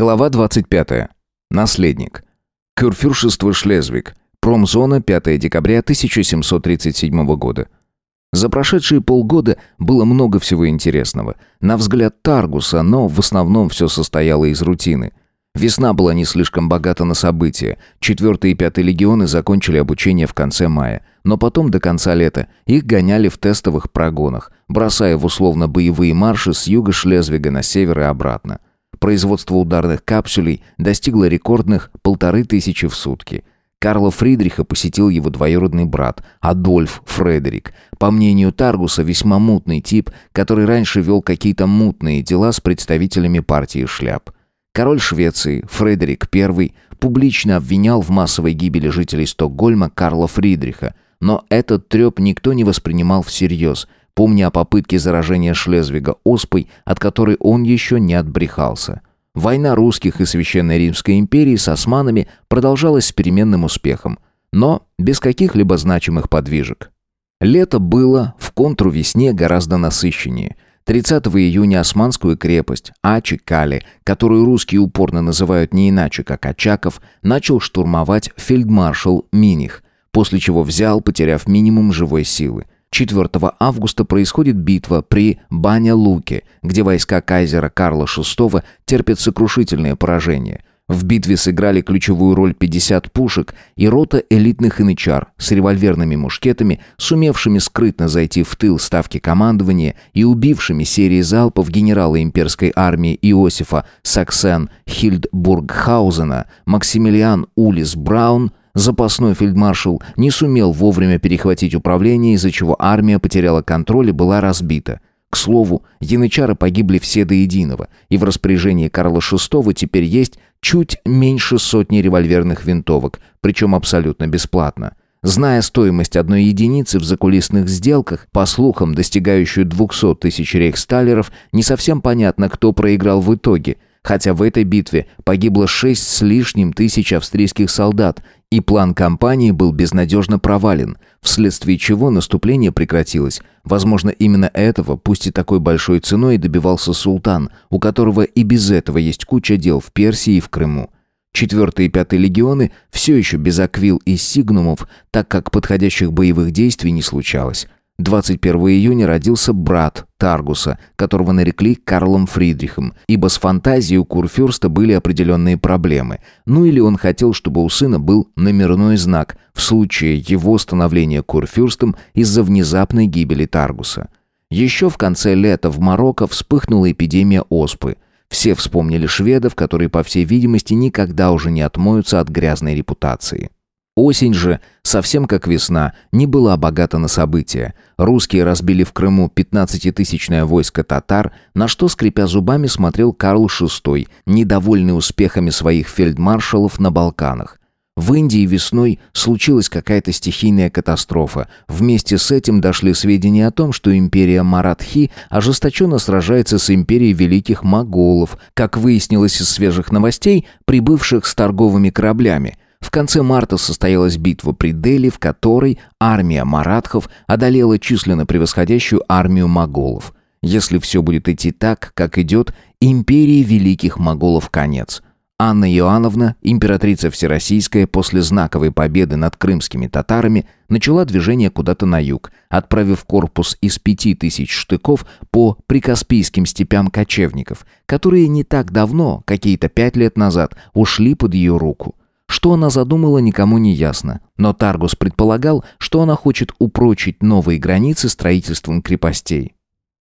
Глава 25. Наследник. Курфюршество Шлезвиг. Промзона, 5 декабря 1737 года. За прошедшие полгода было много всего интересного. На взгляд Таргуса, но в основном все состояло из рутины. Весна была не слишком богата на события. Четвертый и пятый легионы закончили обучение в конце мая. Но потом до конца лета их гоняли в тестовых прогонах, бросая в условно-боевые марши с юга Шлезвига на север и обратно. Производство ударных капсулей достигло рекордных полторы тысячи в сутки. Карла Фридриха посетил его двоюродный брат, Адольф Фредерик. По мнению Таргуса, весьма мутный тип, который раньше вел какие-то мутные дела с представителями партии шляп. Король Швеции, Фредерик I, публично обвинял в массовой гибели жителей Стокгольма Карла Фридриха, но этот треп никто не воспринимал всерьез – помня о попытке заражения Шлезвига оспой, от которой он еще не отбрехался. Война русских и Священной Римской империи с османами продолжалась с переменным успехом, но без каких-либо значимых подвижек. Лето было в контру весне гораздо насыщеннее. 30 июня Османскую крепость Ачикали, которую русские упорно называют не иначе, как Очаков, начал штурмовать фельдмаршал Миних, после чего взял, потеряв минимум живой силы. 4 августа происходит битва при Баня-Луке, где войска кайзера Карла VI терпят сокрушительное поражение. В битве сыграли ключевую роль 50 пушек и рота элитных инычар с револьверными мушкетами, сумевшими скрытно зайти в тыл ставки командования и убившими серии залпов генерала имперской армии Иосифа Саксен Хильдбургхаузена, Максимилиан Улис Браун – Запасной фельдмаршал не сумел вовремя перехватить управление, из-за чего армия потеряла контроль и была разбита. К слову, янычары погибли все до единого, и в распоряжении Карла VI теперь есть чуть меньше сотни револьверных винтовок, причем абсолютно бесплатно. Зная стоимость одной единицы в закулисных сделках, по слухам достигающую 200 тысяч рейхсталеров, не совсем понятно, кто проиграл в итоге – хотя в этой битве погибло шесть с лишним тысяч австрийских солдат, и план кампании был безнадежно провален, вследствие чего наступление прекратилось. Возможно, именно этого, пусть и такой большой ценой, добивался султан, у которого и без этого есть куча дел в Персии и в Крыму. Четвертый и пятый легионы все еще без аквил и сигнумов, так как подходящих боевых действий не случалось. 21 июня родился брат Таргуса, которого нарекли Карлом Фридрихом, ибо с фантазией у Курфюрста были определенные проблемы. Ну или он хотел, чтобы у сына был номерной знак в случае его становления Курфюрстом из-за внезапной гибели Таргуса. Еще в конце лета в Марокко вспыхнула эпидемия оспы. Все вспомнили шведов, которые, по всей видимости, никогда уже не отмоются от грязной репутации. Осень же, совсем как весна, не была богата на события. Русские разбили в Крыму 15-тысячное войско татар, на что, скрипя зубами, смотрел Карл VI, недовольный успехами своих фельдмаршалов на Балканах. В Индии весной случилась какая-то стихийная катастрофа. Вместе с этим дошли сведения о том, что империя Маратхи ожесточенно сражается с империей великих моголов, как выяснилось из свежих новостей, прибывших с торговыми кораблями – в конце марта состоялась битва при Дели, в которой армия маратхов одолела численно превосходящую армию моголов. Если все будет идти так, как идет, империи великих моголов конец. Анна Иоанновна, императрица Всероссийская, после знаковой победы над крымскими татарами, начала движение куда-то на юг, отправив корпус из пяти тысяч штыков по прикаспийским степям кочевников, которые не так давно, какие-то пять лет назад, ушли под ее руку. Что она задумала, никому не ясно. Но Таргус предполагал, что она хочет упрочить новые границы строительством крепостей.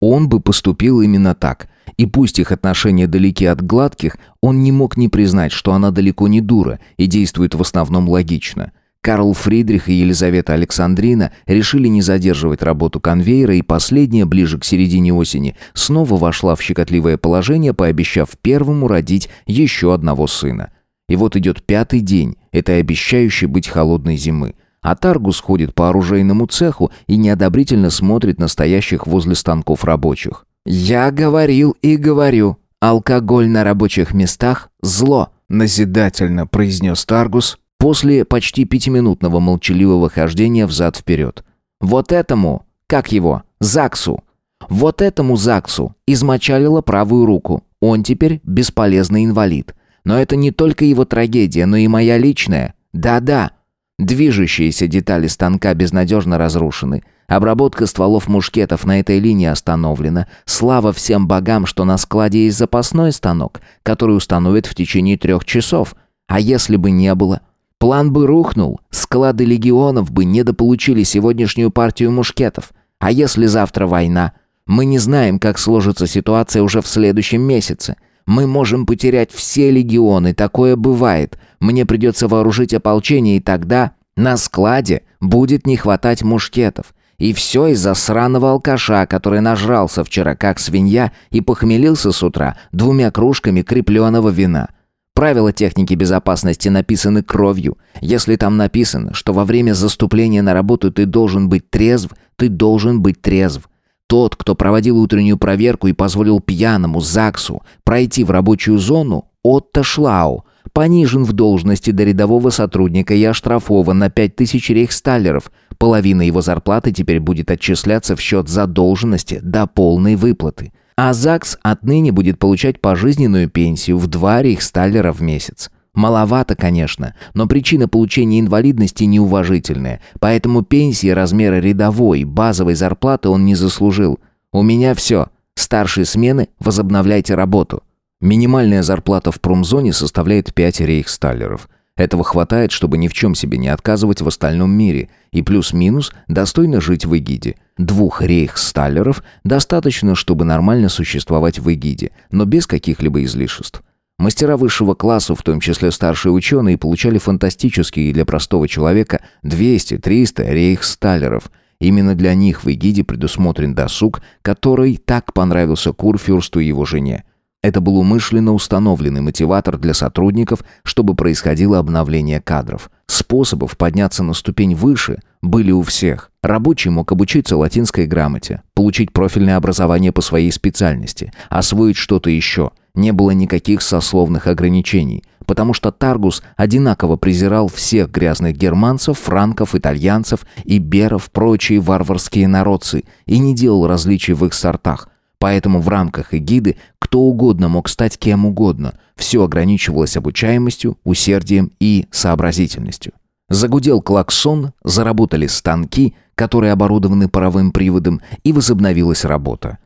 Он бы поступил именно так. И пусть их отношения далеки от гладких, он не мог не признать, что она далеко не дура и действует в основном логично. Карл Фридрих и Елизавета Александрина решили не задерживать работу конвейера, и последняя, ближе к середине осени, снова вошла в щекотливое положение, пообещав первому родить еще одного сына – и вот идет пятый день этой обещающей быть холодной зимы. А Таргус ходит по оружейному цеху и неодобрительно смотрит на стоящих возле станков рабочих. «Я говорил и говорю, алкоголь на рабочих местах – зло», – назидательно произнес Таргус после почти пятиминутного молчаливого хождения взад-вперед. «Вот этому, как его, Заксу, вот этому Заксу измочалило правую руку, он теперь бесполезный инвалид». Но это не только его трагедия, но и моя личная. Да-да. Движущиеся детали станка безнадежно разрушены. Обработка стволов мушкетов на этой линии остановлена. Слава всем богам, что на складе есть запасной станок, который установят в течение трех часов. А если бы не было? План бы рухнул. Склады легионов бы недополучили сегодняшнюю партию мушкетов. А если завтра война? Мы не знаем, как сложится ситуация уже в следующем месяце. Мы можем потерять все легионы, такое бывает. Мне придется вооружить ополчение, и тогда на складе будет не хватать мушкетов. И все из-за сраного алкаша, который нажрался вчера как свинья и похмелился с утра двумя кружками крепленного вина. Правила техники безопасности написаны кровью. Если там написано, что во время заступления на работу ты должен быть трезв, ты должен быть трезв. Тот, кто проводил утреннюю проверку и позволил пьяному ЗАГСу пройти в рабочую зону, Отто Шлау, понижен в должности до рядового сотрудника и оштрафован на 5000 рейхсталлеров. Половина его зарплаты теперь будет отчисляться в счет задолженности до полной выплаты. А ЗАГС отныне будет получать пожизненную пенсию в 2 рейхсталлера в месяц. Маловато, конечно, но причина получения инвалидности неуважительная, поэтому пенсии размера рядовой, базовой зарплаты он не заслужил. У меня все. Старшие смены, возобновляйте работу. Минимальная зарплата в промзоне составляет 5 рейхсталлеров. Этого хватает, чтобы ни в чем себе не отказывать в остальном мире, и плюс-минус достойно жить в Эгиде. Двух рейхсталлеров достаточно, чтобы нормально существовать в Эгиде, но без каких-либо излишеств. Мастера высшего класса, в том числе старшие ученые, получали фантастические для простого человека 200-300 рейхсталлеров. Именно для них в Эгиде предусмотрен досуг, который так понравился Курфюрсту и его жене. Это был умышленно установленный мотиватор для сотрудников, чтобы происходило обновление кадров. Способов подняться на ступень выше были у всех. Рабочий мог обучиться латинской грамоте, получить профильное образование по своей специальности, освоить что-то еще – не было никаких сословных ограничений, потому что Таргус одинаково презирал всех грязных германцев, франков, итальянцев, иберов, прочие варварские народцы и не делал различий в их сортах. Поэтому в рамках эгиды кто угодно мог стать кем угодно. Все ограничивалось обучаемостью, усердием и сообразительностью. Загудел клаксон, заработали станки, которые оборудованы паровым приводом, и возобновилась работа.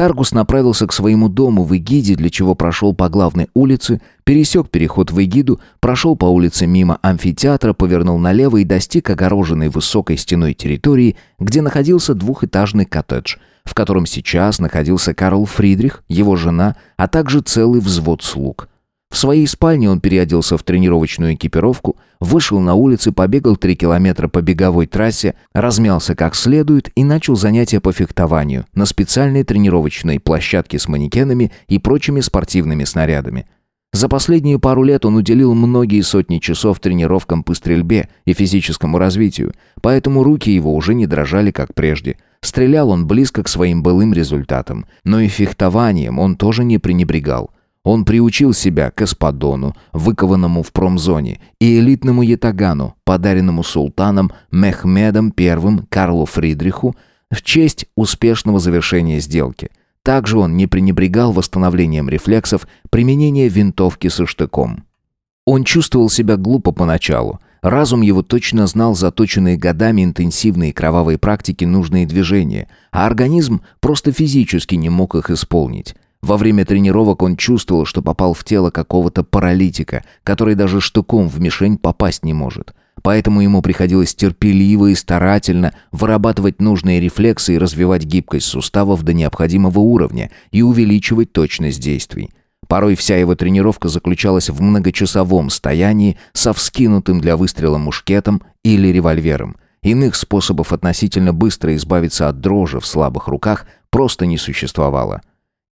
Таргус направился к своему дому в Эгиде, для чего прошел по главной улице, пересек переход в Эгиду, прошел по улице мимо амфитеатра, повернул налево и достиг огороженной высокой стеной территории, где находился двухэтажный коттедж, в котором сейчас находился Карл Фридрих, его жена, а также целый взвод слуг. В своей спальне он переоделся в тренировочную экипировку, вышел на улицу, побегал три километра по беговой трассе, размялся как следует и начал занятия по фехтованию на специальной тренировочной площадке с манекенами и прочими спортивными снарядами. За последние пару лет он уделил многие сотни часов тренировкам по стрельбе и физическому развитию, поэтому руки его уже не дрожали, как прежде. Стрелял он близко к своим былым результатам, но и фехтованием он тоже не пренебрегал – он приучил себя к эспадону, выкованному в промзоне, и элитному ятагану, подаренному султаном Мехмедом I Карлу Фридриху в честь успешного завершения сделки. Также он не пренебрегал восстановлением рефлексов применения винтовки со штыком. Он чувствовал себя глупо поначалу. Разум его точно знал заточенные годами интенсивные кровавые практики нужные движения, а организм просто физически не мог их исполнить. Во время тренировок он чувствовал, что попал в тело какого-то паралитика, который даже штуком в мишень попасть не может. Поэтому ему приходилось терпеливо и старательно вырабатывать нужные рефлексы и развивать гибкость суставов до необходимого уровня и увеличивать точность действий. Порой вся его тренировка заключалась в многочасовом стоянии со вскинутым для выстрела мушкетом или револьвером. Иных способов относительно быстро избавиться от дрожи в слабых руках просто не существовало.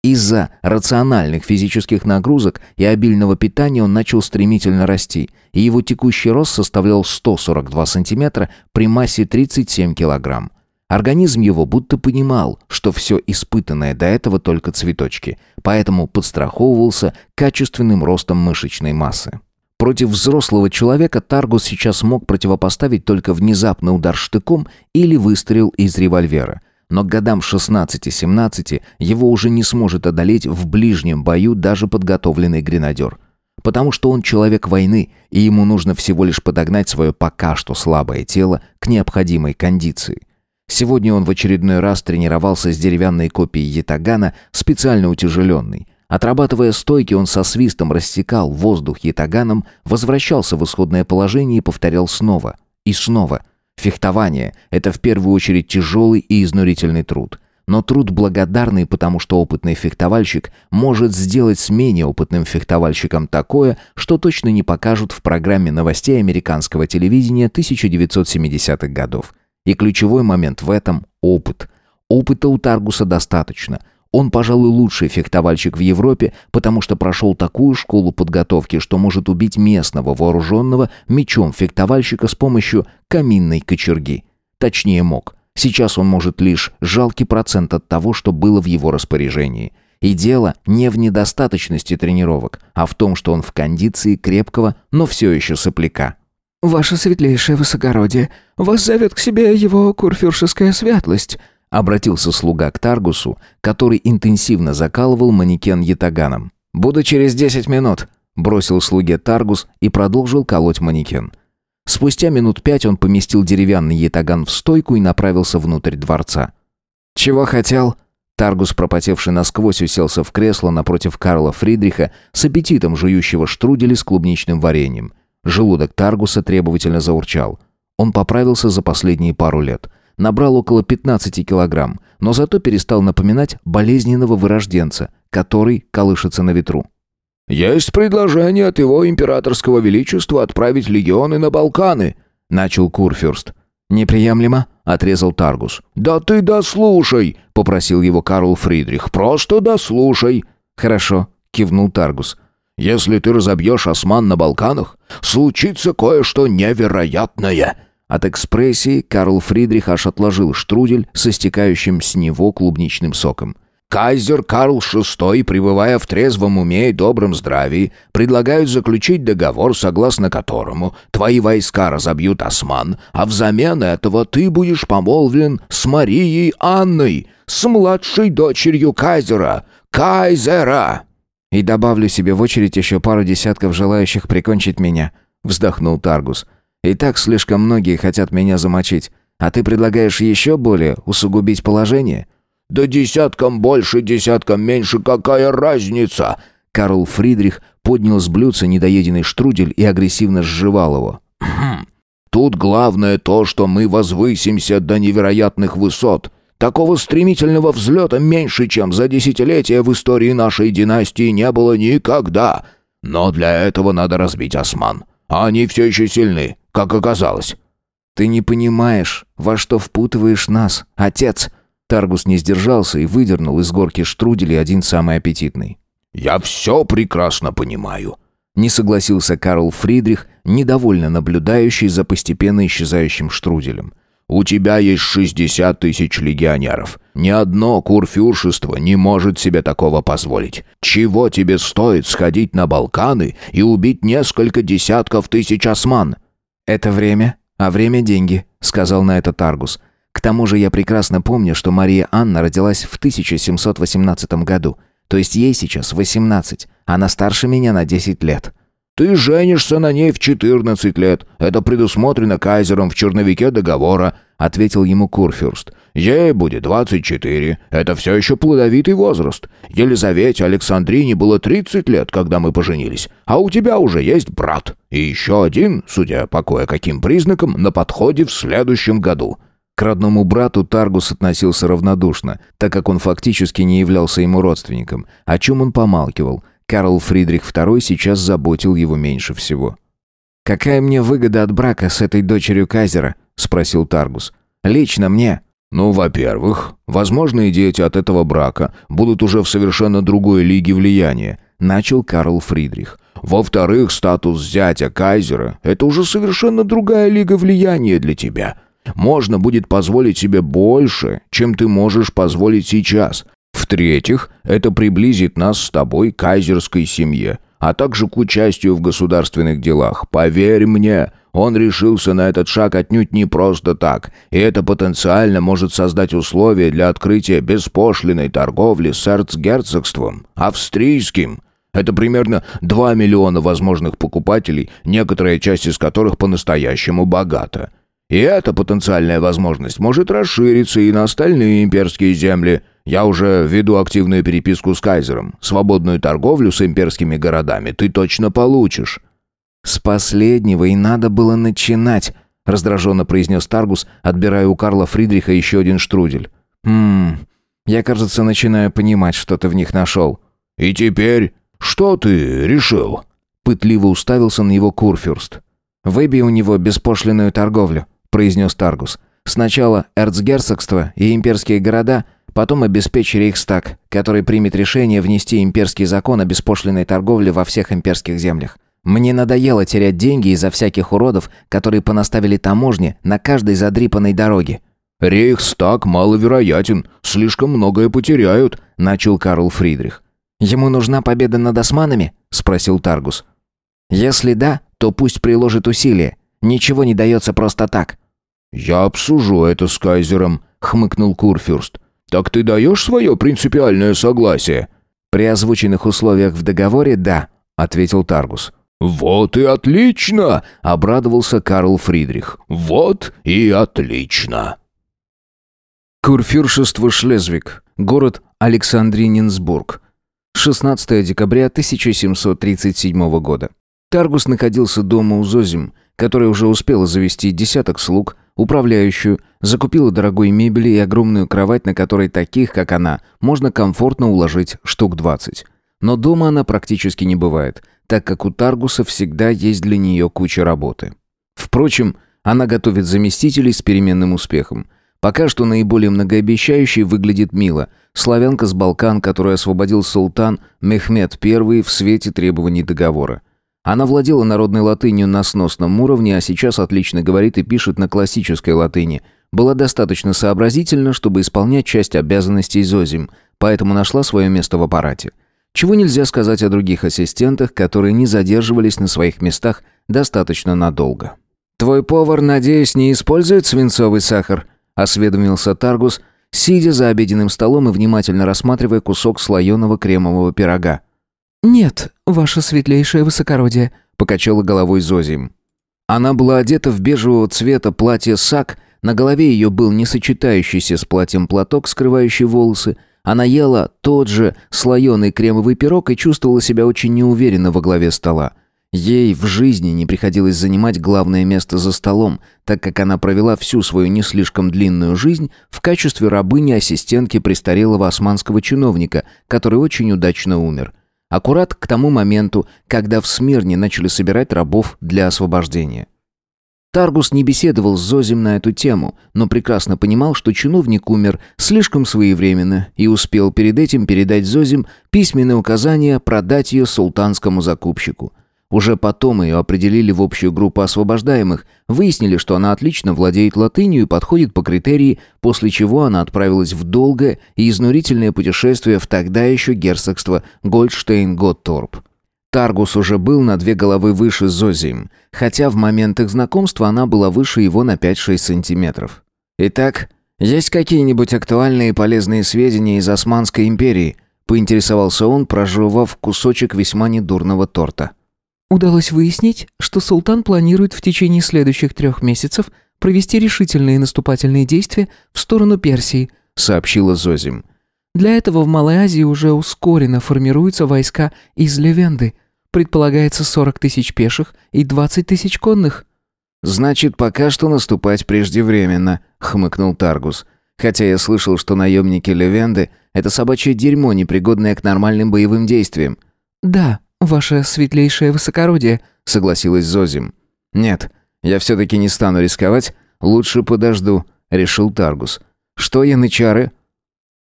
Из-за рациональных физических нагрузок и обильного питания он начал стремительно расти, и его текущий рост составлял 142 сантиметра при массе 37 килограмм. Организм его будто понимал, что все испытанное до этого только цветочки, поэтому подстраховывался качественным ростом мышечной массы. Против взрослого человека Таргус сейчас мог противопоставить только внезапный удар штыком или выстрел из револьвера но к годам 16-17 его уже не сможет одолеть в ближнем бою даже подготовленный гренадер. потому что он человек войны, и ему нужно всего лишь подогнать свое пока что слабое тело к необходимой кондиции. Сегодня он в очередной раз тренировался с деревянной копией ятагана, специально утяжеленной. Отрабатывая стойки, он со свистом рассекал воздух ятаганом, возвращался в исходное положение и повторял снова и снова. Фехтование – это в первую очередь тяжелый и изнурительный труд. Но труд благодарный, потому что опытный фехтовальщик может сделать с менее опытным фехтовальщиком такое, что точно не покажут в программе новостей американского телевидения 1970-х годов. И ключевой момент в этом – опыт. Опыта у Таргуса достаточно – он, пожалуй, лучший фехтовальщик в Европе, потому что прошел такую школу подготовки, что может убить местного вооруженного мечом фехтовальщика с помощью каминной кочерги. Точнее мог. Сейчас он может лишь жалкий процент от того, что было в его распоряжении. И дело не в недостаточности тренировок, а в том, что он в кондиции крепкого, но все еще сопляка. «Ваше светлейшее высокородие, вас зовет к себе его курфюршеская светлость», Обратился слуга к Таргусу, который интенсивно закалывал манекен ятаганом. «Буду через десять минут», — бросил слуге Таргус и продолжил колоть манекен. Спустя минут пять он поместил деревянный ятаган в стойку и направился внутрь дворца. «Чего хотел?» Таргус, пропотевший насквозь, уселся в кресло напротив Карла Фридриха с аппетитом жующего штрудели с клубничным вареньем. Желудок Таргуса требовательно заурчал. Он поправился за последние пару лет набрал около 15 килограмм, но зато перестал напоминать болезненного вырожденца, который колышется на ветру. «Есть предложение от его императорского величества отправить легионы на Балканы», — начал Курфюрст. «Неприемлемо», — отрезал Таргус. «Да ты дослушай», — попросил его Карл Фридрих. «Просто дослушай». «Хорошо», — кивнул Таргус. «Если ты разобьешь осман на Балканах, случится кое-что невероятное», от экспрессии Карл Фридрих аж отложил штрудель со стекающим с него клубничным соком. Кайзер Карл VI, пребывая в трезвом уме и добром здравии, предлагают заключить договор, согласно которому твои войска разобьют осман, а взамен этого ты будешь помолвлен с Марией Анной, с младшей дочерью Кайзера, Кайзера. И добавлю себе в очередь еще пару десятков желающих прикончить меня, вздохнул Таргус. И так слишком многие хотят меня замочить. А ты предлагаешь еще более усугубить положение?» «Да десяткам больше, десяткам меньше, какая разница?» Карл Фридрих поднял с блюдца недоеденный штрудель и агрессивно сживал его. «Хм. «Тут главное то, что мы возвысимся до невероятных высот. Такого стремительного взлета меньше, чем за десятилетия в истории нашей династии не было никогда. Но для этого надо разбить осман. Они все еще сильны как оказалось». «Ты не понимаешь, во что впутываешь нас, отец!» Таргус не сдержался и выдернул из горки штруделей один самый аппетитный. «Я все прекрасно понимаю», — не согласился Карл Фридрих, недовольно наблюдающий за постепенно исчезающим штруделем. У тебя есть шестьдесят тысяч легионеров. Ни одно курфюршество не может себе такого позволить. Чего тебе стоит сходить на Балканы и убить несколько десятков тысяч осман? Это время, а время деньги, сказал на это Таргус. К тому же я прекрасно помню, что Мария Анна родилась в 1718 году. То есть ей сейчас 18. Она старше меня на 10 лет. Ты женишься на ней в 14 лет. Это предусмотрено кайзером в черновике договора», — ответил ему Курфюрст. «Ей будет 24. Это все еще плодовитый возраст. Елизавете Александрине было 30 лет, когда мы поженились. А у тебя уже есть брат. И еще один, судя по кое-каким признакам, на подходе в следующем году». К родному брату Таргус относился равнодушно, так как он фактически не являлся ему родственником, о чем он помалкивал — Карл Фридрих II сейчас заботил его меньше всего. «Какая мне выгода от брака с этой дочерью Казера?» – спросил Таргус. «Лично мне». «Ну, во-первых, возможные дети от этого брака будут уже в совершенно другой лиге влияния», – начал Карл Фридрих. «Во-вторых, статус зятя Кайзера – это уже совершенно другая лига влияния для тебя». Можно будет позволить себе больше, чем ты можешь позволить сейчас. В-третьих, это приблизит нас с тобой к кайзерской семье, а также к участию в государственных делах. Поверь мне, он решился на этот шаг отнюдь не просто так, и это потенциально может создать условия для открытия беспошлиной торговли с эрцгерцогством, австрийским. Это примерно 2 миллиона возможных покупателей, некоторая часть из которых по-настоящему богата. И эта потенциальная возможность может расшириться и на остальные имперские земли. Я уже веду активную переписку с Кайзером. Свободную торговлю с имперскими городами ты точно получишь». «С последнего и надо было начинать», — раздраженно произнес Таргус, отбирая у Карла Фридриха еще один штрудель. «Хм, я, кажется, начинаю понимать, что ты в них нашел». «И теперь что ты решил?» Пытливо уставился на него Курфюрст. «Выбей у него беспошлинную торговлю», — произнес Таргус. «Сначала эрцгерцогство и имперские города, потом обеспечь Рейхстаг, который примет решение внести имперский закон о беспошлинной торговле во всех имперских землях. Мне надоело терять деньги из-за всяких уродов, которые понаставили таможни на каждой задрипанной дороге». «Рейхстаг маловероятен, слишком многое потеряют», — начал Карл Фридрих. «Ему нужна победа над османами?» — спросил Таргус. «Если да, то пусть приложит усилия. Ничего не дается просто так». «Я обсужу это с кайзером», — хмыкнул Курфюрст. «Так ты даешь свое принципиальное согласие?» «При озвученных условиях в договоре, да», — ответил Таргус. «Вот и отлично!» — обрадовался Карл Фридрих. «Вот и отлично!» Курфюршество Шлезвиг, город Александрининсбург. 16 декабря 1737 года. Таргус находился дома у Зозим, которая уже успела завести десяток слуг, управляющую, закупила дорогой мебели и огромную кровать, на которой таких, как она, можно комфортно уложить штук 20. Но дома она практически не бывает, так как у Таргуса всегда есть для нее куча работы. Впрочем, она готовит заместителей с переменным успехом. Пока что наиболее многообещающей выглядит Мила, славянка с Балкан, которую освободил султан Мехмед I в свете требований договора. Она владела народной латынью на сносном уровне, а сейчас отлично говорит и пишет на классической латыни. Была достаточно сообразительна, чтобы исполнять часть обязанностей Зозим, поэтому нашла свое место в аппарате. Чего нельзя сказать о других ассистентах, которые не задерживались на своих местах достаточно надолго. «Твой повар, надеюсь, не использует свинцовый сахар?» – осведомился Таргус, сидя за обеденным столом и внимательно рассматривая кусок слоеного кремового пирога. «Нет, ваше светлейшее высокородие», — покачала головой Зозим. Она была одета в бежевого цвета платье-сак, на голове ее был не сочетающийся с платьем платок, скрывающий волосы. Она ела тот же слоеный кремовый пирог и чувствовала себя очень неуверенно во главе стола. Ей в жизни не приходилось занимать главное место за столом, так как она провела всю свою не слишком длинную жизнь в качестве рабыни-ассистентки престарелого османского чиновника, который очень удачно умер. Аккурат к тому моменту, когда в Смирне начали собирать рабов для освобождения. Таргус не беседовал с Зозим на эту тему, но прекрасно понимал, что чиновник умер слишком своевременно и успел перед этим передать Зозим письменное указание продать ее султанскому закупщику – уже потом ее определили в общую группу освобождаемых, выяснили, что она отлично владеет латынью и подходит по критерии, после чего она отправилась в долгое и изнурительное путешествие в тогда еще герцогство Гольдштейн-Готторп. Таргус уже был на две головы выше Зозим, хотя в момент их знакомства она была выше его на 5-6 сантиметров. «Итак, есть какие-нибудь актуальные и полезные сведения из Османской империи?» – поинтересовался он, прожевав кусочек весьма недурного торта. Удалось выяснить, что султан планирует в течение следующих трех месяцев провести решительные наступательные действия в сторону Персии, сообщила Зозим. Для этого в Малой Азии уже ускоренно формируются войска из Левенды. Предполагается 40 тысяч пеших и 20 тысяч конных. «Значит, пока что наступать преждевременно», — хмыкнул Таргус. «Хотя я слышал, что наемники Левенды — это собачье дерьмо, непригодное к нормальным боевым действиям». «Да», «Ваше светлейшее высокородие», — согласилась Зозим. «Нет, я все-таки не стану рисковать. Лучше подожду», — решил Таргус. «Что янычары?»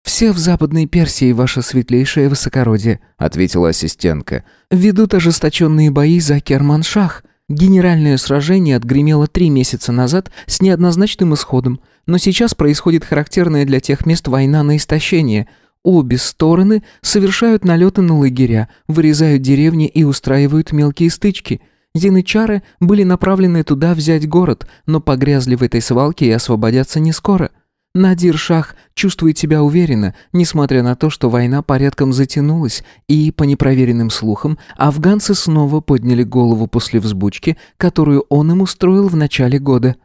«Все в Западной Персии, ваше светлейшее высокородие», — ответила ассистентка. «Ведут ожесточенные бои за Керманшах. Генеральное сражение отгремело три месяца назад с неоднозначным исходом, но сейчас происходит характерная для тех мест война на истощение — Обе стороны совершают налеты на лагеря, вырезают деревни и устраивают мелкие стычки. Янычары были направлены туда взять город, но погрязли в этой свалке и освободятся не скоро. Надир Шах чувствует себя уверенно, несмотря на то, что война порядком затянулась, и, по непроверенным слухам, афганцы снова подняли голову после взбучки, которую он им устроил в начале года.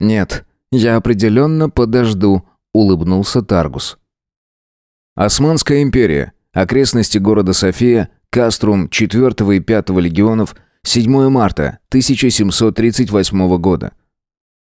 «Нет, я определенно подожду», — улыбнулся Таргус. Османская империя. Окрестности города София, Каструм 4 и 5 легионов, 7 марта 1738 года.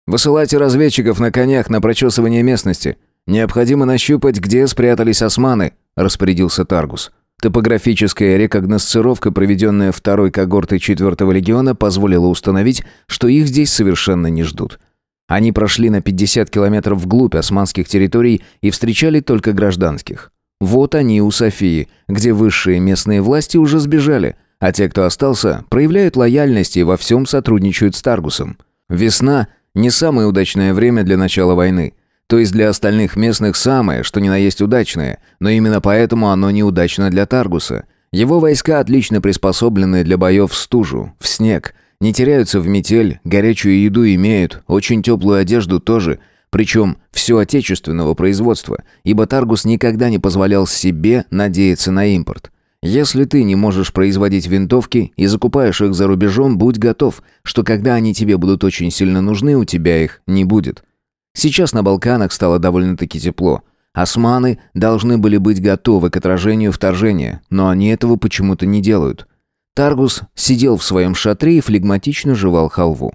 Высылайте разведчиков на конях на прочесывание местности. Необходимо нащупать, где спрятались османы», – распорядился Таргус. Топографическая рекогносцировка, проведенная второй когортой 4-го легиона, позволила установить, что их здесь совершенно не ждут. Они прошли на 50 километров вглубь османских территорий и встречали только гражданских. Вот они у Софии, где высшие местные власти уже сбежали, а те, кто остался, проявляют лояльность и во всем сотрудничают с Таргусом. Весна не самое удачное время для начала войны. То есть для остальных местных самое, что ни на есть удачное, но именно поэтому оно неудачно для Таргуса. Его войска отлично приспособлены для боев в стужу, в снег, не теряются в метель, горячую еду имеют, очень теплую одежду тоже, причем все отечественного производства, ибо Таргус никогда не позволял себе надеяться на импорт. Если ты не можешь производить винтовки и закупаешь их за рубежом, будь готов, что когда они тебе будут очень сильно нужны, у тебя их не будет. Сейчас на Балканах стало довольно-таки тепло. Османы должны были быть готовы к отражению вторжения, но они этого почему-то не делают. Таргус сидел в своем шатре и флегматично жевал халву.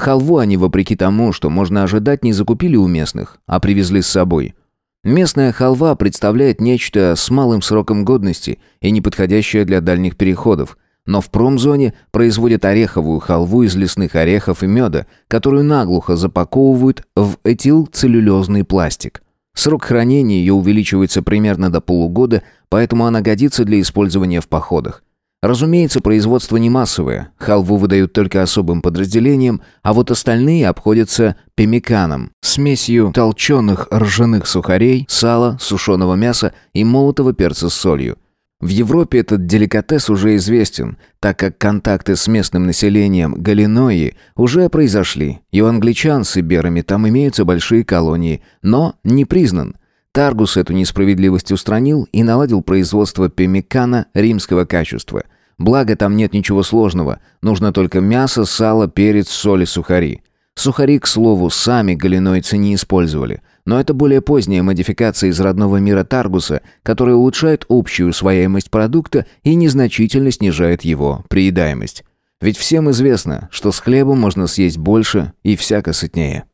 Халву они, вопреки тому, что можно ожидать, не закупили у местных, а привезли с собой – Местная халва представляет нечто с малым сроком годности и неподходящее для дальних переходов. Но в промзоне производят ореховую халву из лесных орехов и меда, которую наглухо запаковывают в этилцеллюлезный пластик. Срок хранения ее увеличивается примерно до полугода, поэтому она годится для использования в походах. Разумеется, производство не массовое, халву выдают только особым подразделениям, а вот остальные обходятся пемиканом, смесью толченых ржаных сухарей, сала, сушеного мяса и молотого перца с солью. В Европе этот деликатес уже известен, так как контакты с местным населением Галинои уже произошли, и у англичан с иберами там имеются большие колонии, но не признан. Таргус эту несправедливость устранил и наладил производство пемикана римского качества. Благо там нет ничего сложного, нужно только мясо, сало, перец, соль и сухари. Сухари, к слову, сами галинойцы не использовали, но это более поздняя модификация из родного мира Таргуса, которая улучшает общую усвояемость продукта и незначительно снижает его приедаемость. Ведь всем известно, что с хлебом можно съесть больше и всяко сытнее.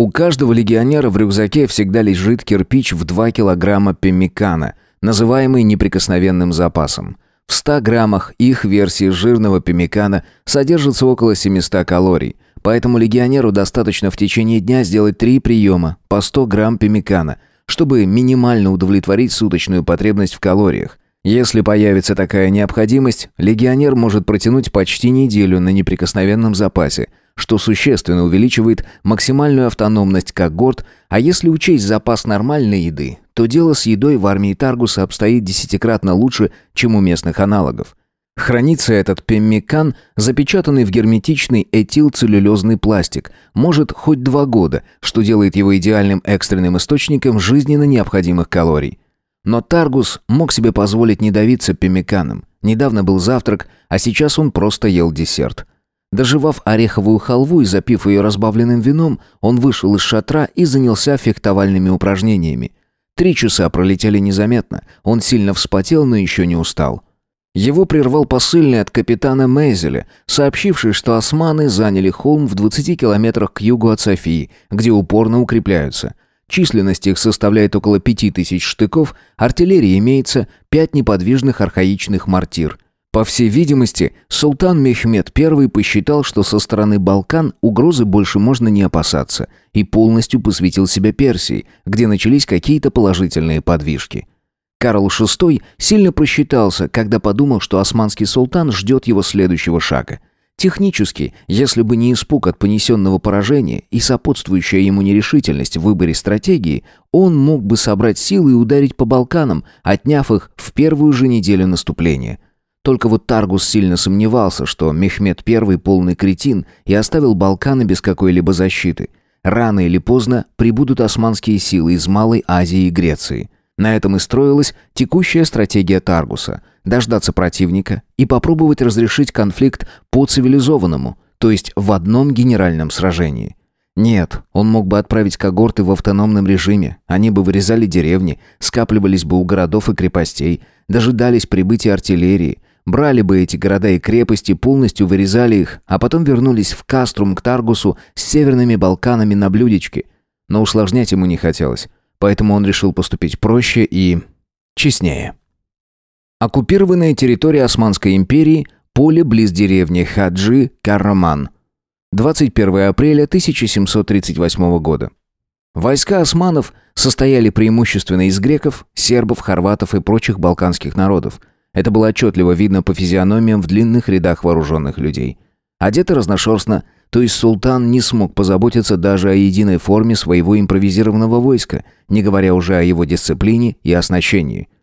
У каждого легионера в рюкзаке всегда лежит кирпич в 2 килограмма пеммикана, называемый неприкосновенным запасом. В 100 граммах их версии жирного пеммикана содержится около 700 калорий, поэтому легионеру достаточно в течение дня сделать три приема по 100 грамм пеммикана, чтобы минимально удовлетворить суточную потребность в калориях. Если появится такая необходимость, легионер может протянуть почти неделю на неприкосновенном запасе – что существенно увеличивает максимальную автономность когорт, а если учесть запас нормальной еды, то дело с едой в армии Таргуса обстоит десятикратно лучше, чем у местных аналогов. Хранится этот пеммикан, запечатанный в герметичный этилцеллюлезный пластик, может хоть два года, что делает его идеальным экстренным источником жизненно необходимых калорий. Но Таргус мог себе позволить не давиться пеммиканом. Недавно был завтрак, а сейчас он просто ел десерт. Доживав ореховую халву и запив ее разбавленным вином, он вышел из шатра и занялся фехтовальными упражнениями. Три часа пролетели незаметно. Он сильно вспотел, но еще не устал. Его прервал посыльный от капитана Мейзеля, сообщивший, что османы заняли холм в 20 километрах к югу от Софии, где упорно укрепляются. Численность их составляет около пяти тысяч штыков, артиллерии имеется пять неподвижных архаичных мортир – по всей видимости, султан Мехмед I посчитал, что со стороны Балкан угрозы больше можно не опасаться, и полностью посвятил себя Персии, где начались какие-то положительные подвижки. Карл VI сильно просчитался, когда подумал, что османский султан ждет его следующего шага. Технически, если бы не испуг от понесенного поражения и сопутствующая ему нерешительность в выборе стратегии, он мог бы собрать силы и ударить по Балканам, отняв их в первую же неделю наступления – только вот Таргус сильно сомневался, что Мехмед I полный кретин и оставил Балканы без какой-либо защиты. Рано или поздно прибудут османские силы из Малой Азии и Греции. На этом и строилась текущая стратегия Таргуса – дождаться противника и попробовать разрешить конфликт по-цивилизованному, то есть в одном генеральном сражении. Нет, он мог бы отправить когорты в автономном режиме, они бы вырезали деревни, скапливались бы у городов и крепостей, дожидались прибытия артиллерии, брали бы эти города и крепости, полностью вырезали их, а потом вернулись в Каструм к Таргусу с северными Балканами на блюдечке. Но усложнять ему не хотелось, поэтому он решил поступить проще и... честнее. Оккупированная территория Османской империи, поле близ деревни Хаджи, Карраман. 21 апреля 1738 года. Войска османов состояли преимущественно из греков, сербов, хорватов и прочих балканских народов. Это было отчетливо видно по физиономиям в длинных рядах вооруженных людей. Одеты разношерстно, то есть султан не смог позаботиться даже о единой форме своего импровизированного войска, не говоря уже о его дисциплине и оснащении –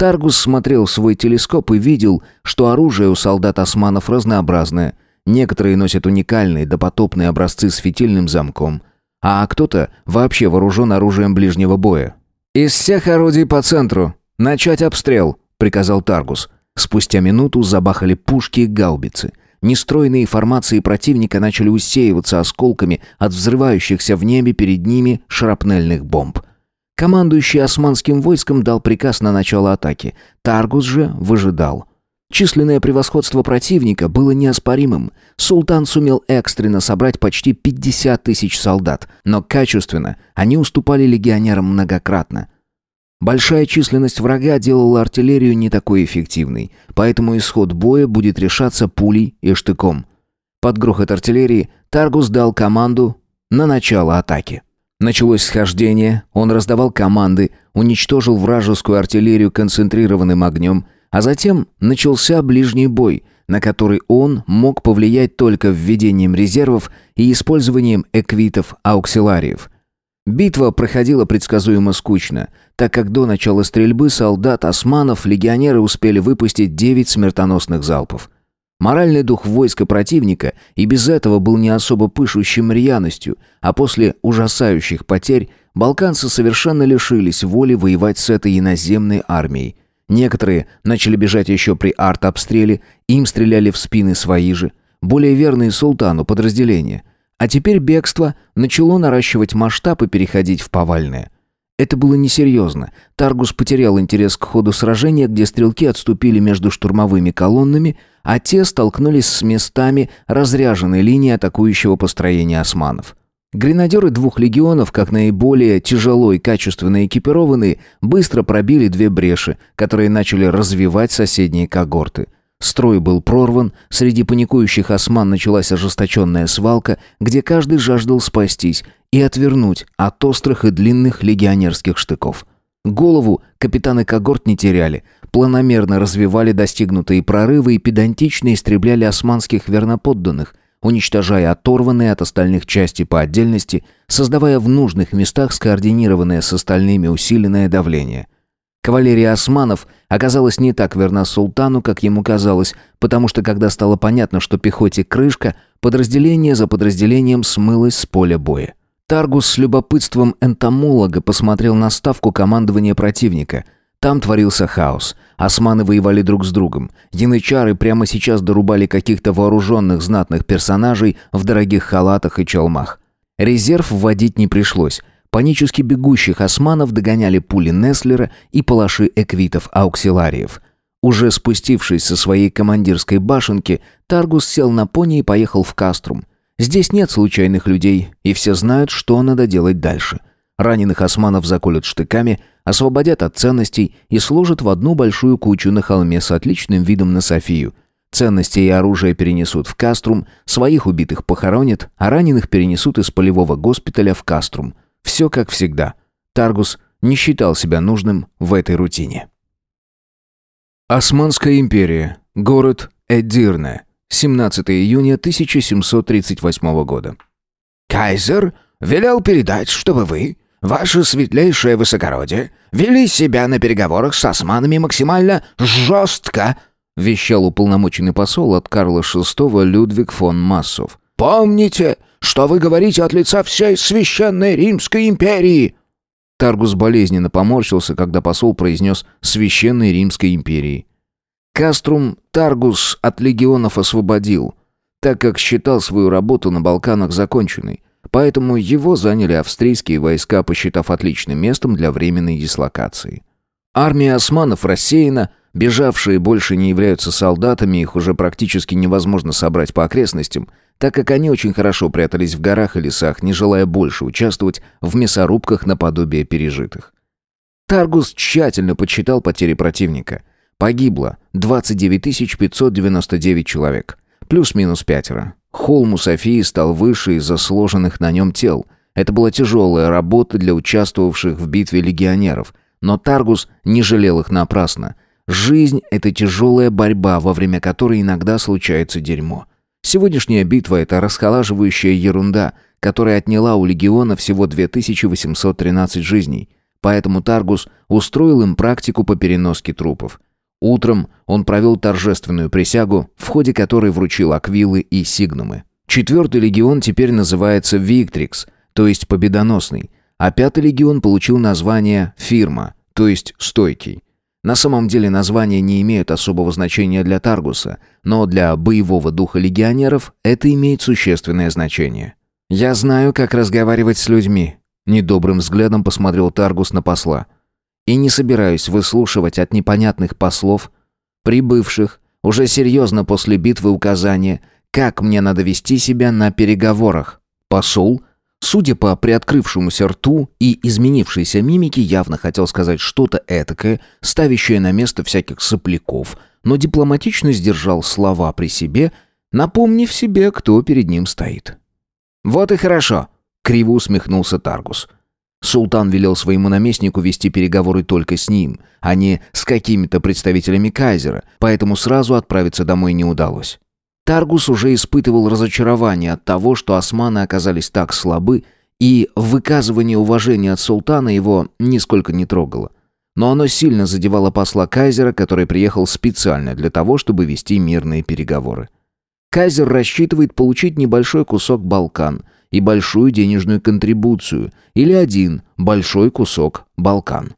Таргус смотрел в свой телескоп и видел, что оружие у солдат османов разнообразное. Некоторые носят уникальные допотопные образцы с фитильным замком, а кто-то вообще вооружен оружием ближнего боя. «Из всех орудий по центру! Начать обстрел!» — приказал Таргус. Спустя минуту забахали пушки и гаубицы. Нестройные формации противника начали усеиваться осколками от взрывающихся в небе перед ними шрапнельных бомб — Командующий османским войском дал приказ на начало атаки. Таргус же выжидал. Численное превосходство противника было неоспоримым. Султан сумел экстренно собрать почти 50 тысяч солдат, но качественно они уступали легионерам многократно. Большая численность врага делала артиллерию не такой эффективной, поэтому исход боя будет решаться пулей и штыком. Под грохот артиллерии Таргус дал команду на начало атаки. Началось схождение, он раздавал команды, уничтожил вражескую артиллерию концентрированным огнем, а затем начался ближний бой, на который он мог повлиять только введением резервов и использованием эквитов-ауксилариев. Битва проходила предсказуемо скучно, так как до начала стрельбы солдат османов легионеры успели выпустить 9 смертоносных залпов – Моральный дух войска противника и без этого был не особо пышущим рьяностью, а после ужасающих потерь балканцы совершенно лишились воли воевать с этой иноземной армией. Некоторые начали бежать еще при арт-обстреле, им стреляли в спины свои же, более верные султану подразделения. А теперь бегство начало наращивать масштаб и переходить в повальное – это было несерьезно. Таргус потерял интерес к ходу сражения, где стрелки отступили между штурмовыми колоннами, а те столкнулись с местами разряженной линии атакующего построения османов. Гренадеры двух легионов, как наиболее тяжело и качественно экипированные, быстро пробили две бреши, которые начали развивать соседние когорты – Строй был прорван, среди паникующих осман началась ожесточенная свалка, где каждый жаждал спастись и отвернуть от острых и длинных легионерских штыков. Голову капитаны когорт не теряли, планомерно развивали достигнутые прорывы и педантично истребляли османских верноподданных, уничтожая оторванные от остальных части по отдельности, создавая в нужных местах скоординированное с остальными усиленное давление – Кавалерия османов оказалась не так верна султану, как ему казалось, потому что когда стало понятно, что пехоте крышка, подразделение за подразделением смылось с поля боя. Таргус с любопытством энтомолога посмотрел на ставку командования противника. Там творился хаос. Османы воевали друг с другом. Янычары прямо сейчас дорубали каких-то вооруженных знатных персонажей в дорогих халатах и челмах. Резерв вводить не пришлось. Панически бегущих османов догоняли пули Неслера и палаши эквитов-ауксилариев. Уже спустившись со своей командирской башенки, Таргус сел на пони и поехал в Каструм. Здесь нет случайных людей, и все знают, что надо делать дальше. Раненых османов заколют штыками, освободят от ценностей и сложат в одну большую кучу на холме с отличным видом на Софию. Ценности и оружие перенесут в Каструм, своих убитых похоронят, а раненых перенесут из полевого госпиталя в Каструм – все как всегда. Таргус не считал себя нужным в этой рутине. Османская империя. Город Эдирне. 17 июня 1738 года. «Кайзер велел передать, чтобы вы, ваше светлейшее высокородие, вели себя на переговорах с османами максимально жестко», вещал уполномоченный посол от Карла VI Людвиг фон Массов. Помните, что вы говорите от лица всей священной Римской империи!» Таргус болезненно поморщился, когда посол произнес «Священной Римской империи». Каструм Таргус от легионов освободил, так как считал свою работу на Балканах законченной, поэтому его заняли австрийские войска, посчитав отличным местом для временной дислокации. Армия османов рассеяна, бежавшие больше не являются солдатами, их уже практически невозможно собрать по окрестностям, так как они очень хорошо прятались в горах и лесах, не желая больше участвовать в мясорубках наподобие пережитых. Таргус тщательно подсчитал потери противника. Погибло 29 599 человек, плюс-минус пятеро. Холм у Софии стал выше из-за сложенных на нем тел. Это была тяжелая работа для участвовавших в битве легионеров, но Таргус не жалел их напрасно. Жизнь — это тяжелая борьба, во время которой иногда случается дерьмо. Сегодняшняя битва — это расхолаживающая ерунда, которая отняла у легиона всего 2813 жизней. Поэтому Таргус устроил им практику по переноске трупов. Утром он провел торжественную присягу, в ходе которой вручил аквилы и сигнумы. Четвертый легион теперь называется Виктрикс, то есть победоносный, а пятый легион получил название Фирма, то есть стойкий. На самом деле названия не имеют особого значения для Таргуса, но для боевого духа легионеров это имеет существенное значение. «Я знаю, как разговаривать с людьми», — недобрым взглядом посмотрел Таргус на посла. «И не собираюсь выслушивать от непонятных послов, прибывших, уже серьезно после битвы указания, как мне надо вести себя на переговорах». Посол Судя по приоткрывшемуся рту и изменившейся мимике, явно хотел сказать что-то этакое, ставящее на место всяких сопляков, но дипломатично сдержал слова при себе, напомнив себе, кто перед ним стоит. «Вот и хорошо», — криво усмехнулся Таргус. Султан велел своему наместнику вести переговоры только с ним, а не с какими-то представителями кайзера, поэтому сразу отправиться домой не удалось. Таргус уже испытывал разочарование от того, что османы оказались так слабы, и выказывание уважения от султана его нисколько не трогало. Но оно сильно задевало посла Кайзера, который приехал специально для того, чтобы вести мирные переговоры. Кайзер рассчитывает получить небольшой кусок Балкан и большую денежную контрибуцию, или один большой кусок Балкан.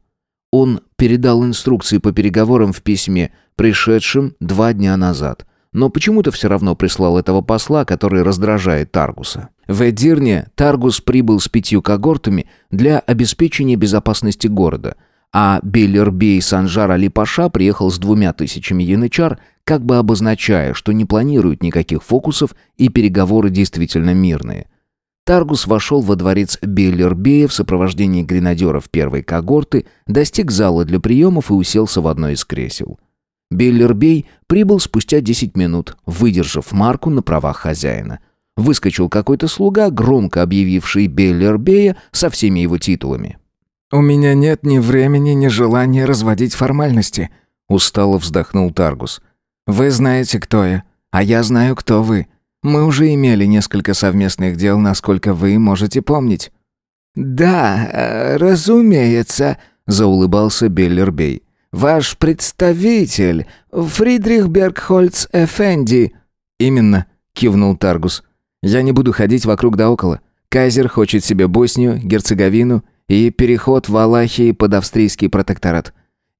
Он передал инструкции по переговорам в письме, пришедшем два дня назад – но почему-то все равно прислал этого посла, который раздражает Таргуса. В Эдирне Таргус прибыл с пятью когортами для обеспечения безопасности города, а Беллербей Санжар Али-Паша приехал с двумя тысячами янычар, как бы обозначая, что не планирует никаких фокусов и переговоры действительно мирные. Таргус вошел во дворец Беллербея в сопровождении гренадеров первой когорты, достиг зала для приемов и уселся в одно из кресел. Беллербей прибыл спустя 10 минут, выдержав марку на правах хозяина. Выскочил какой-то слуга, громко объявивший Беллербея со всеми его титулами. «У меня нет ни времени, ни желания разводить формальности», — устало вздохнул Таргус. «Вы знаете, кто я, а я знаю, кто вы. Мы уже имели несколько совместных дел, насколько вы можете помнить». «Да, э, разумеется», — заулыбался Беллербей. Ваш представитель, Фридрих Бергхольц Эфенди». «Именно», — кивнул Таргус. «Я не буду ходить вокруг да около. Кайзер хочет себе Боснию, Герцеговину и переход в Алахии под австрийский протекторат.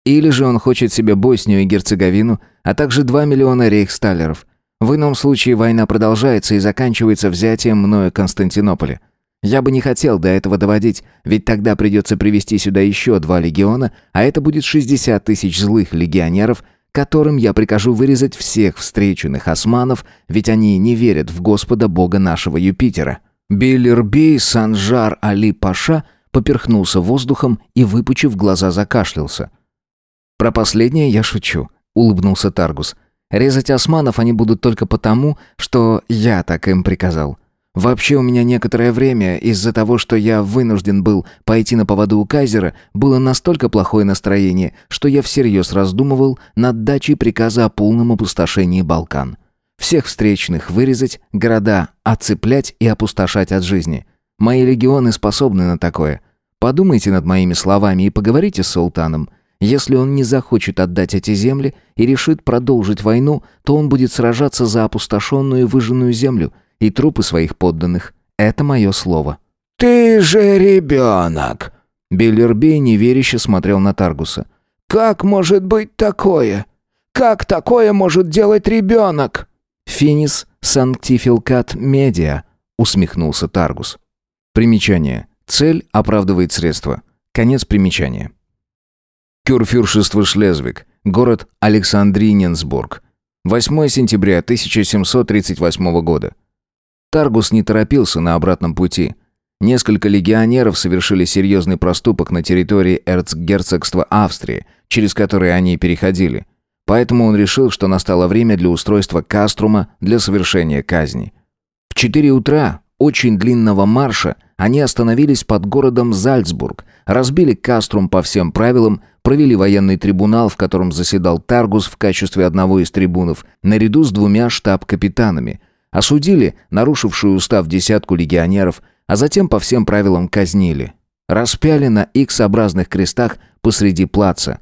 Или же он хочет себе Боснию и Герцеговину, а также 2 миллиона рейхсталлеров. В ином случае война продолжается и заканчивается взятием мною Константинополя. Я бы не хотел до этого доводить, ведь тогда придется привести сюда еще два легиона, а это будет 60 тысяч злых легионеров, которым я прикажу вырезать всех встреченных османов, ведь они не верят в Господа Бога нашего Юпитера». Беллербей Санжар Али Паша поперхнулся воздухом и, выпучив глаза, закашлялся. «Про последнее я шучу», — улыбнулся Таргус. «Резать османов они будут только потому, что я так им приказал. Вообще у меня некоторое время из-за того, что я вынужден был пойти на поводу у Кайзера, было настолько плохое настроение, что я всерьез раздумывал над дачей приказа о полном опустошении Балкан. Всех встречных вырезать, города отцеплять и опустошать от жизни. Мои легионы способны на такое. Подумайте над моими словами и поговорите с султаном. Если он не захочет отдать эти земли и решит продолжить войну, то он будет сражаться за опустошенную и выжженную землю – и трупы своих подданных. Это мое слово». «Ты же ребенок!» Беллербей неверяще смотрел на Таргуса. «Как может быть такое? Как такое может делать ребенок?» «Финис санктифилкат медиа», — усмехнулся Таргус. Примечание. Цель оправдывает средства. Конец примечания. Кюрфюршество Шлезвиг. Город Александриненсбург. 8 сентября 1738 года. Таргус не торопился на обратном пути. Несколько легионеров совершили серьезный проступок на территории эрцгерцогства Австрии, через который они переходили. Поэтому он решил, что настало время для устройства каструма для совершения казни. В 4 утра очень длинного марша они остановились под городом Зальцбург, разбили каструм по всем правилам, провели военный трибунал, в котором заседал Таргус в качестве одного из трибунов, наряду с двумя штаб-капитанами. Осудили нарушившую устав десятку легионеров, а затем по всем правилам казнили. Распяли на X-образных крестах посреди плаца.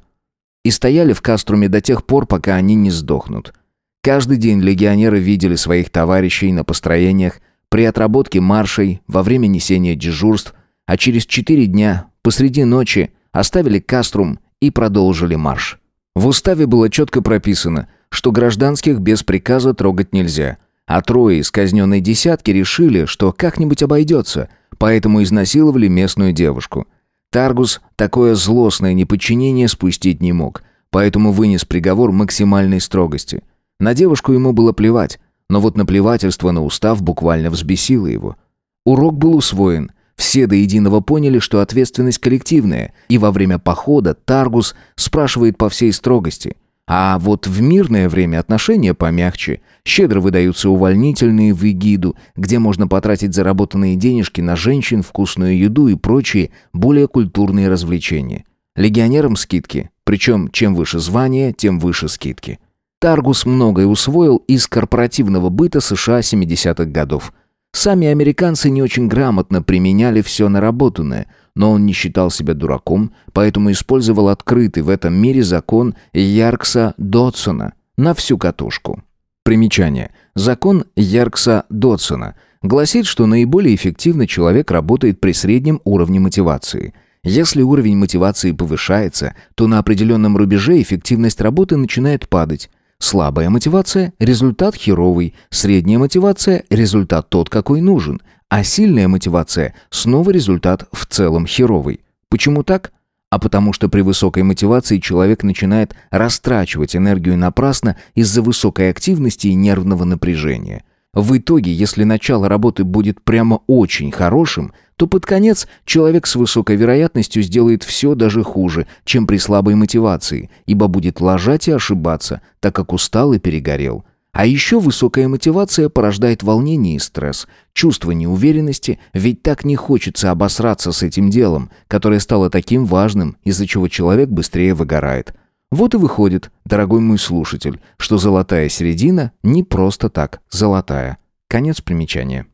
И стояли в каструме до тех пор, пока они не сдохнут. Каждый день легионеры видели своих товарищей на построениях, при отработке маршей, во время несения дежурств, а через четыре дня, посреди ночи, оставили каструм и продолжили марш. В уставе было четко прописано, что гражданских без приказа трогать нельзя, а трое из казненной десятки решили, что как-нибудь обойдется, поэтому изнасиловали местную девушку. Таргус такое злостное неподчинение спустить не мог, поэтому вынес приговор максимальной строгости. На девушку ему было плевать, но вот наплевательство на устав буквально взбесило его. Урок был усвоен. Все до единого поняли, что ответственность коллективная, и во время похода Таргус спрашивает по всей строгости. А вот в мирное время отношения помягче. Щедро выдаются увольнительные в эгиду, где можно потратить заработанные денежки на женщин, вкусную еду и прочие более культурные развлечения. Легионерам скидки, причем чем выше звание, тем выше скидки. Таргус многое усвоил из корпоративного быта США 70-х годов. Сами американцы не очень грамотно применяли все наработанное, но он не считал себя дураком, поэтому использовал открытый в этом мире закон Яркса Дотсона на всю катушку. Примечание. Закон Яркса Дотсона гласит, что наиболее эффективно человек работает при среднем уровне мотивации – если уровень мотивации повышается, то на определенном рубеже эффективность работы начинает падать. Слабая мотивация – результат херовый, средняя мотивация – результат тот, какой нужен, а сильная мотивация – снова результат в целом херовый. Почему так? А потому что при высокой мотивации человек начинает растрачивать энергию напрасно из-за высокой активности и нервного напряжения – в итоге, если начало работы будет прямо очень хорошим, то под конец человек с высокой вероятностью сделает все даже хуже, чем при слабой мотивации, ибо будет лажать и ошибаться, так как устал и перегорел. А еще высокая мотивация порождает волнение и стресс, чувство неуверенности, ведь так не хочется обосраться с этим делом, которое стало таким важным, из-за чего человек быстрее выгорает. Вот и выходит, дорогой мой слушатель, что золотая середина не просто так золотая. Конец примечания.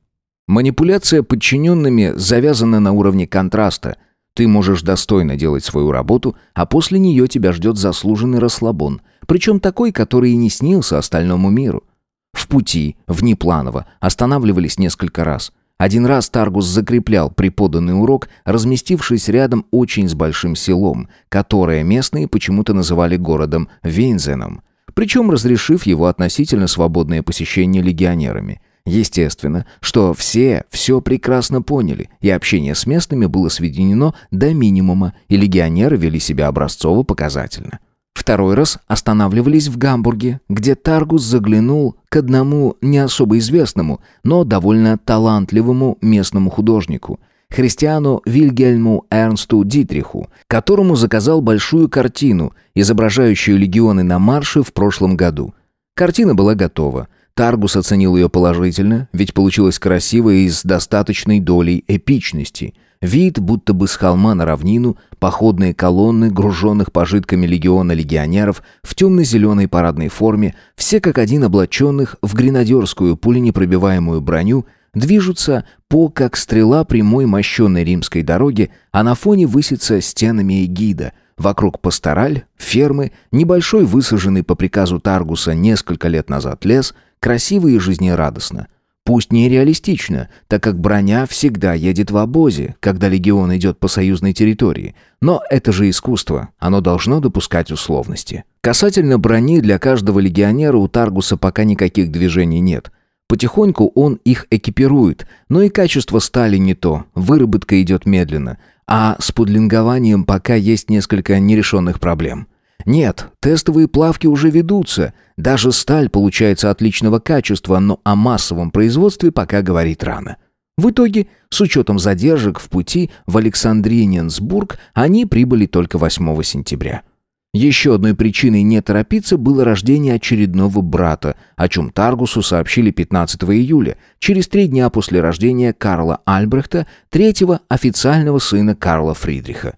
Манипуляция подчиненными завязана на уровне контраста. Ты можешь достойно делать свою работу, а после нее тебя ждет заслуженный расслабон, причем такой, который и не снился остальному миру. В пути, внепланово, останавливались несколько раз. Один раз Таргус закреплял преподанный урок, разместившись рядом очень с большим селом, которое местные почему-то называли городом Вейнзеном, причем разрешив его относительно свободное посещение легионерами. Естественно, что все все прекрасно поняли, и общение с местными было сведено до минимума, и легионеры вели себя образцово-показательно. Второй раз останавливались в Гамбурге, где Таргус заглянул к одному не особо известному, но довольно талантливому местному художнику, христиану Вильгельму Эрнсту Дитриху, которому заказал большую картину, изображающую легионы на марше в прошлом году. Картина была готова. Таргус оценил ее положительно, ведь получилась красиво и с достаточной долей эпичности – Вид, будто бы с холма на равнину, походные колонны, груженных пожитками легиона легионеров, в темно-зеленой парадной форме, все как один облаченных в гренадерскую пуленепробиваемую броню, движутся по, как стрела прямой мощенной римской дороги, а на фоне высится стенами эгида. Вокруг пастораль, фермы, небольшой высаженный по приказу Таргуса несколько лет назад лес, красиво и жизнерадостно – Пусть нереалистично, так как броня всегда едет в обозе, когда легион идет по союзной территории. Но это же искусство, оно должно допускать условности. Касательно брони для каждого легионера у Таргуса пока никаких движений нет. Потихоньку он их экипирует, но и качество стали не то, выработка идет медленно, а с пудлингованием пока есть несколько нерешенных проблем. Нет, тестовые плавки уже ведутся. Даже сталь получается отличного качества, но о массовом производстве пока говорить рано. В итоге, с учетом задержек в пути в Александриненсбург, они прибыли только 8 сентября. Еще одной причиной не торопиться было рождение очередного брата, о чем Таргусу сообщили 15 июля, через три дня после рождения Карла Альбрехта, третьего официального сына Карла Фридриха.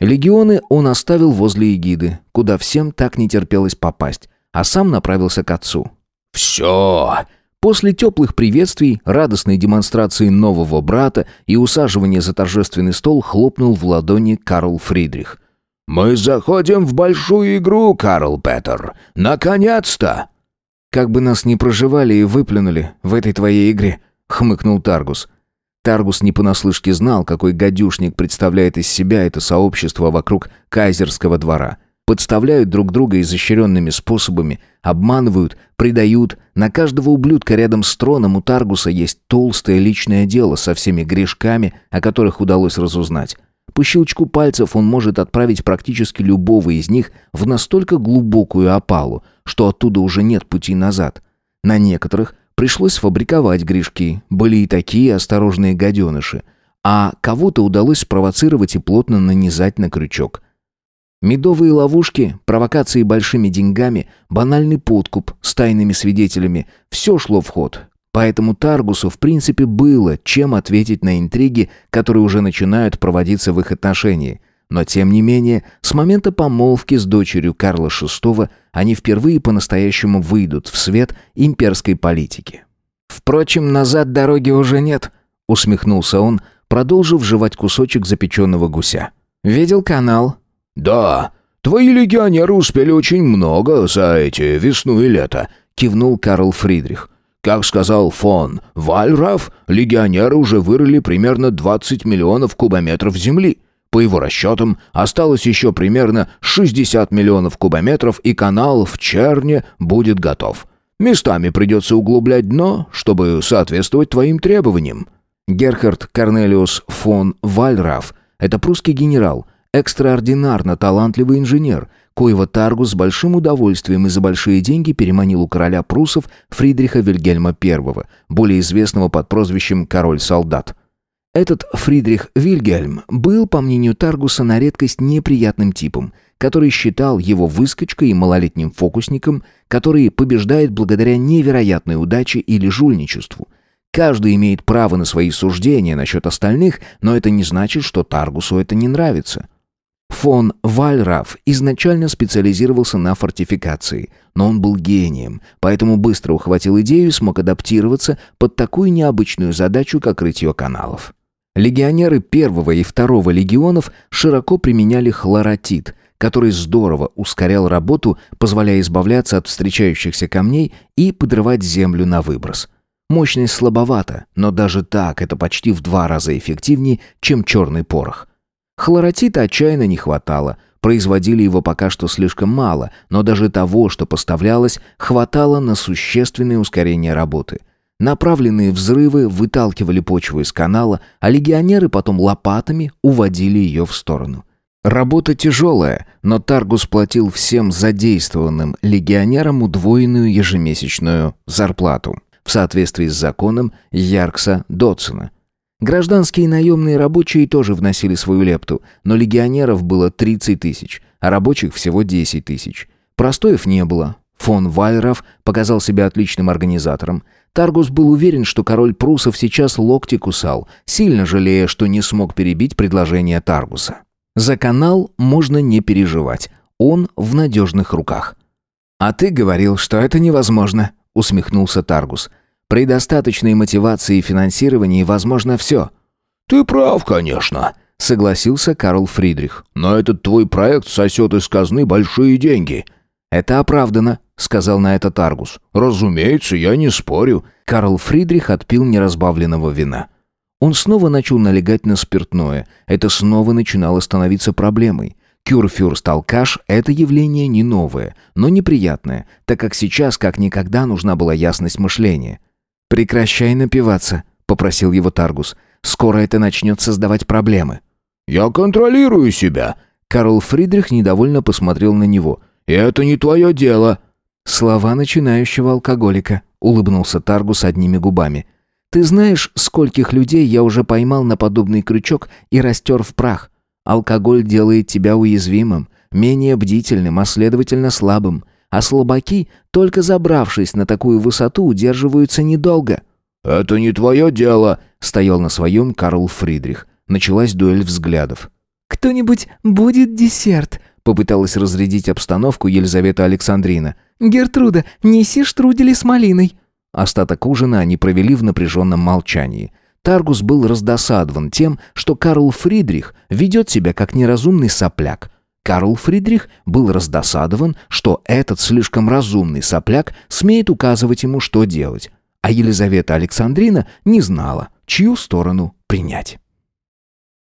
Легионы он оставил возле эгиды, куда всем так не терпелось попасть, а сам направился к отцу. «Все!» После теплых приветствий, радостной демонстрации нового брата и усаживания за торжественный стол хлопнул в ладони Карл Фридрих. «Мы заходим в большую игру, Карл Петер! Наконец-то!» «Как бы нас ни проживали и выплюнули в этой твоей игре», — хмыкнул Таргус. Таргус не понаслышке знал, какой гадюшник представляет из себя это сообщество вокруг кайзерского двора. Подставляют друг друга изощренными способами, обманывают, предают. На каждого ублюдка рядом с троном у Таргуса есть толстое личное дело со всеми грешками, о которых удалось разузнать. По щелчку пальцев он может отправить практически любого из них в настолько глубокую опалу, что оттуда уже нет пути назад. На некоторых Пришлось фабриковать грешки. Были и такие осторожные гаденыши. А кого-то удалось спровоцировать и плотно нанизать на крючок. Медовые ловушки, провокации большими деньгами, банальный подкуп с тайными свидетелями – все шло в ход. Поэтому Таргусу в принципе было, чем ответить на интриги, которые уже начинают проводиться в их отношении. Но тем не менее, с момента помолвки с дочерью Карла VI они впервые по-настоящему выйдут в свет имперской политики. «Впрочем, назад дороги уже нет», — усмехнулся он, продолжив жевать кусочек запеченного гуся. «Видел канал?» «Да, твои легионеры успели очень много за эти весну и лето», — кивнул Карл Фридрих. Как сказал фон Вальраф, легионеры уже вырыли примерно 20 миллионов кубометров земли. По его расчетам, осталось еще примерно 60 миллионов кубометров, и канал в Черне будет готов. Местами придется углублять дно, чтобы соответствовать твоим требованиям». Герхард Корнелиус фон Вальраф – это прусский генерал, экстраординарно талантливый инженер, коего Таргус с большим удовольствием и за большие деньги переманил у короля прусов Фридриха Вильгельма I, более известного под прозвищем «Король-солдат». Этот Фридрих Вильгельм был, по мнению Таргуса, на редкость неприятным типом, который считал его выскочкой и малолетним фокусником, который побеждает благодаря невероятной удаче или жульничеству. Каждый имеет право на свои суждения насчет остальных, но это не значит, что Таргусу это не нравится. Фон Вальраф изначально специализировался на фортификации, но он был гением, поэтому быстро ухватил идею и смог адаптироваться под такую необычную задачу, как рытье каналов. Легионеры первого и второго легионов широко применяли хлоротит, который здорово ускорял работу, позволяя избавляться от встречающихся камней и подрывать землю на выброс. Мощность слабовата, но даже так это почти в два раза эффективнее, чем черный порох. Хлоротита отчаянно не хватало, производили его пока что слишком мало, но даже того, что поставлялось, хватало на существенное ускорение работы. Направленные взрывы выталкивали почву из канала, а легионеры потом лопатами уводили ее в сторону. Работа тяжелая, но Таргус платил всем задействованным легионерам удвоенную ежемесячную зарплату в соответствии с законом Яркса Дотсона. Гражданские наемные рабочие тоже вносили свою лепту, но легионеров было 30 тысяч, а рабочих всего 10 тысяч. Простоев не было. Фон Вальров показал себя отличным организатором. Таргус был уверен, что король прусов сейчас локти кусал, сильно жалея, что не смог перебить предложение Таргуса. За канал можно не переживать, он в надежных руках. «А ты говорил, что это невозможно», — усмехнулся Таргус. «При достаточной мотивации и финансировании возможно все». «Ты прав, конечно», — согласился Карл Фридрих. «Но этот твой проект сосет из казны большие деньги». «Это оправдано», — сказал на это Таргус. «Разумеется, я не спорю. Карл Фридрих отпил неразбавленного вина. Он снова начал налегать на спиртное. Это снова начинало становиться проблемой. Кюрфюрст-алкаш – это явление не новое, но неприятное, так как сейчас как никогда нужна была ясность мышления. «Прекращай напиваться», – попросил его Таргус. «Скоро это начнет создавать проблемы». «Я контролирую себя». Карл Фридрих недовольно посмотрел на него. «И это не твое дело». «Слова начинающего алкоголика», — улыбнулся Таргус одними губами. «Ты знаешь, скольких людей я уже поймал на подобный крючок и растер в прах? Алкоголь делает тебя уязвимым, менее бдительным, а следовательно слабым. А слабаки, только забравшись на такую высоту, удерживаются недолго». «Это не твое дело», — стоял на своем Карл Фридрих. Началась дуэль взглядов. «Кто-нибудь будет десерт?» Попыталась разрядить обстановку Елизавета Александрина. «Гертруда, неси штрудели с малиной». Остаток ужина они провели в напряженном молчании. Таргус был раздосадован тем, что Карл Фридрих ведет себя как неразумный сопляк. Карл Фридрих был раздосадован, что этот слишком разумный сопляк смеет указывать ему, что делать. А Елизавета Александрина не знала, чью сторону принять.